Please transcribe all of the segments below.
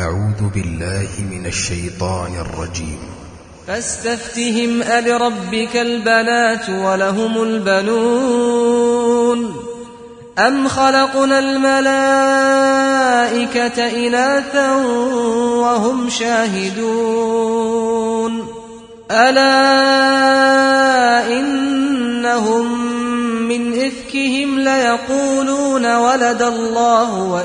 أعوذ بالله من الشيطان الرجيم. فاستفتهم ألربك البنات ولهم البنون. أم خلقنا الملائكة إناثا وهم شاهدون. ألا إنهم من إفكهم ليقولون ولد الله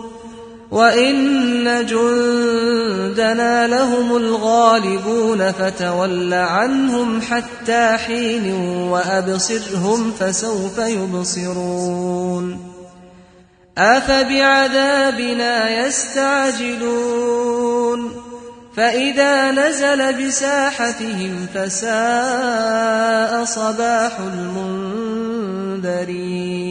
وإن جندنا لهم الغالبون فتول عنهم حتى حين وأبصرهم فسوف يبصرون أفبعذابنا يستعجلون فإذا نزل بساحتهم فساء صباح المنذرين